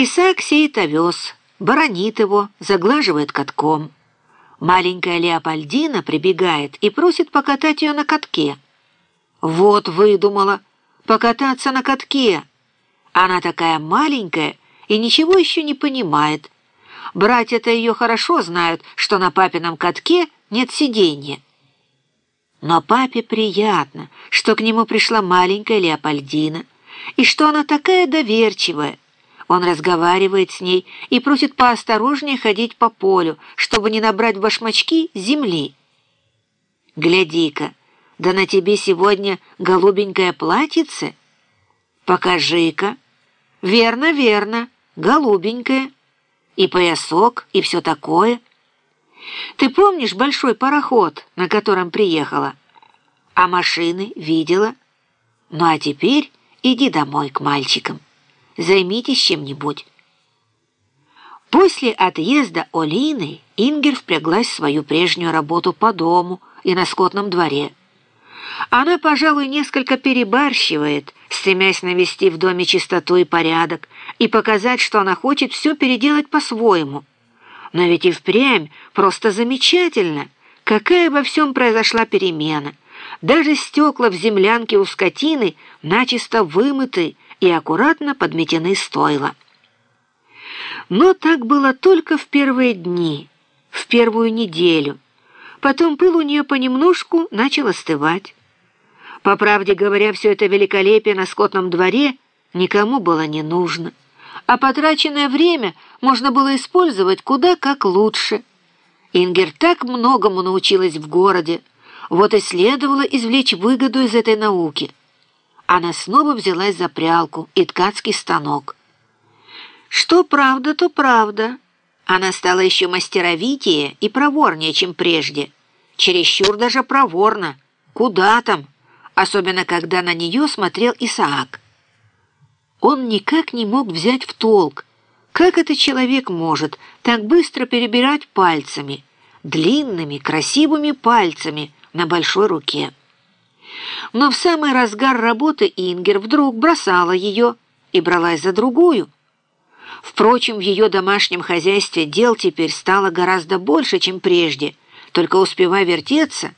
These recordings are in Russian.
Исаак сеет овес, баронит его, заглаживает катком. Маленькая Леопольдина прибегает и просит покатать ее на катке. Вот выдумала, покататься на катке. Она такая маленькая и ничего еще не понимает. Братья-то ее хорошо знают, что на папином катке нет сиденья. Но папе приятно, что к нему пришла маленькая Леопольдина, и что она такая доверчивая. Он разговаривает с ней и просит поосторожнее ходить по полю, чтобы не набрать в башмачки земли. «Гляди-ка, да на тебе сегодня голубенькое платьице? Покажи-ка. Верно, верно, голубенькое. И поясок, и все такое». Ты помнишь большой пароход, на котором приехала? А машины видела? Ну а теперь иди домой к мальчикам. Займитесь чем-нибудь. После отъезда Олины Ингер впряглась в свою прежнюю работу по дому и на скотном дворе. Она, пожалуй, несколько перебарщивает, стремясь навести в доме чистоту и порядок и показать, что она хочет все переделать по-своему – но ведь и впрямь просто замечательно, какая во всем произошла перемена. Даже стекла в землянке у скотины начисто вымыты и аккуратно подметены стойла. Но так было только в первые дни, в первую неделю. Потом пыл у нее понемножку начал остывать. По правде говоря, все это великолепие на скотном дворе никому было не нужно а потраченное время можно было использовать куда как лучше. Ингер так многому научилась в городе, вот и следовало извлечь выгоду из этой науки. Она снова взялась за прялку и ткацкий станок. Что правда, то правда. Она стала еще мастеровитее и проворнее, чем прежде. Чересчур даже проворно. Куда там? Особенно, когда на нее смотрел Исаак. Он никак не мог взять в толк, как этот человек может так быстро перебирать пальцами, длинными, красивыми пальцами на большой руке. Но в самый разгар работы Ингер вдруг бросала ее и бралась за другую. Впрочем, в ее домашнем хозяйстве дел теперь стало гораздо больше, чем прежде, только успевая вертеться,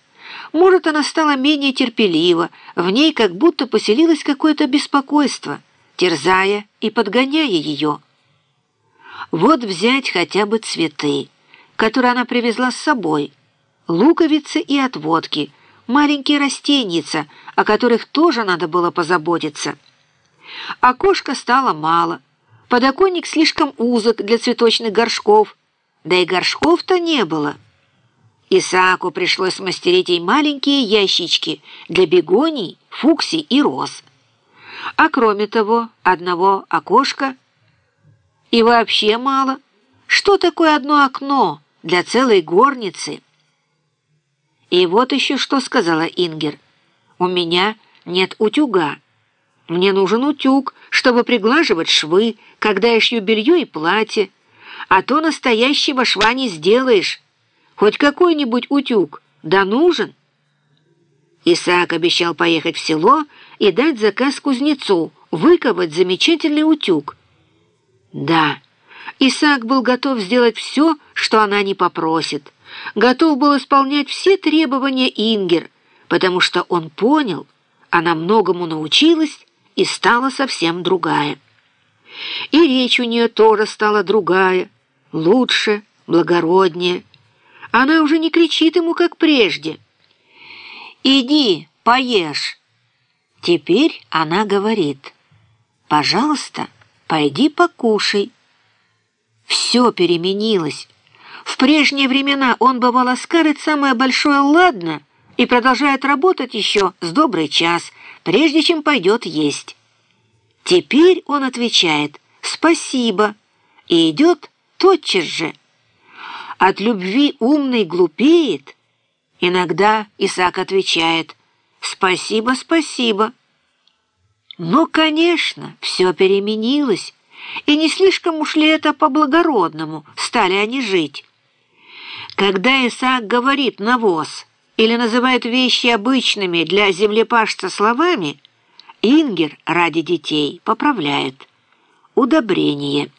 может, она стала менее терпелива, в ней как будто поселилось какое-то беспокойство – терзая и подгоняя ее. Вот взять хотя бы цветы, которые она привезла с собой, луковицы и отводки, маленькие растеница, о которых тоже надо было позаботиться. Окошка стало мало, подоконник слишком узок для цветочных горшков, да и горшков-то не было. Исааку пришлось мастерить ей маленькие ящички для бегоний, фуксий и роз а кроме того одного окошка. И вообще мало. Что такое одно окно для целой горницы? И вот еще что сказала Ингер. У меня нет утюга. Мне нужен утюг, чтобы приглаживать швы, когда я шью белье и платье. А то настоящего шва не сделаешь. Хоть какой-нибудь утюг, да нужен. Исаак обещал поехать в село и дать заказ кузнецу выковать замечательный утюг. Да, Исаак был готов сделать все, что она не попросит. Готов был исполнять все требования Ингер, потому что он понял, она многому научилась и стала совсем другая. И речь у нее тоже стала другая, лучше, благороднее. Она уже не кричит ему, как прежде — «Иди, поешь». Теперь она говорит, «Пожалуйста, пойди покушай». Все переменилось. Прежние времена он бывало скажет самое большое «ладно» и продолжает работать еще с добрый час, прежде чем пойдет есть. Теперь он отвечает «спасибо» и идет тотчас же. От любви умный глупеет – Иногда Исаак отвечает «Спасибо, спасибо». Ну, конечно, все переменилось, и не слишком уж ли это по-благородному стали они жить. Когда Исаак говорит «навоз» или называет вещи обычными для землепашца словами, Ингер ради детей поправляет «удобрение».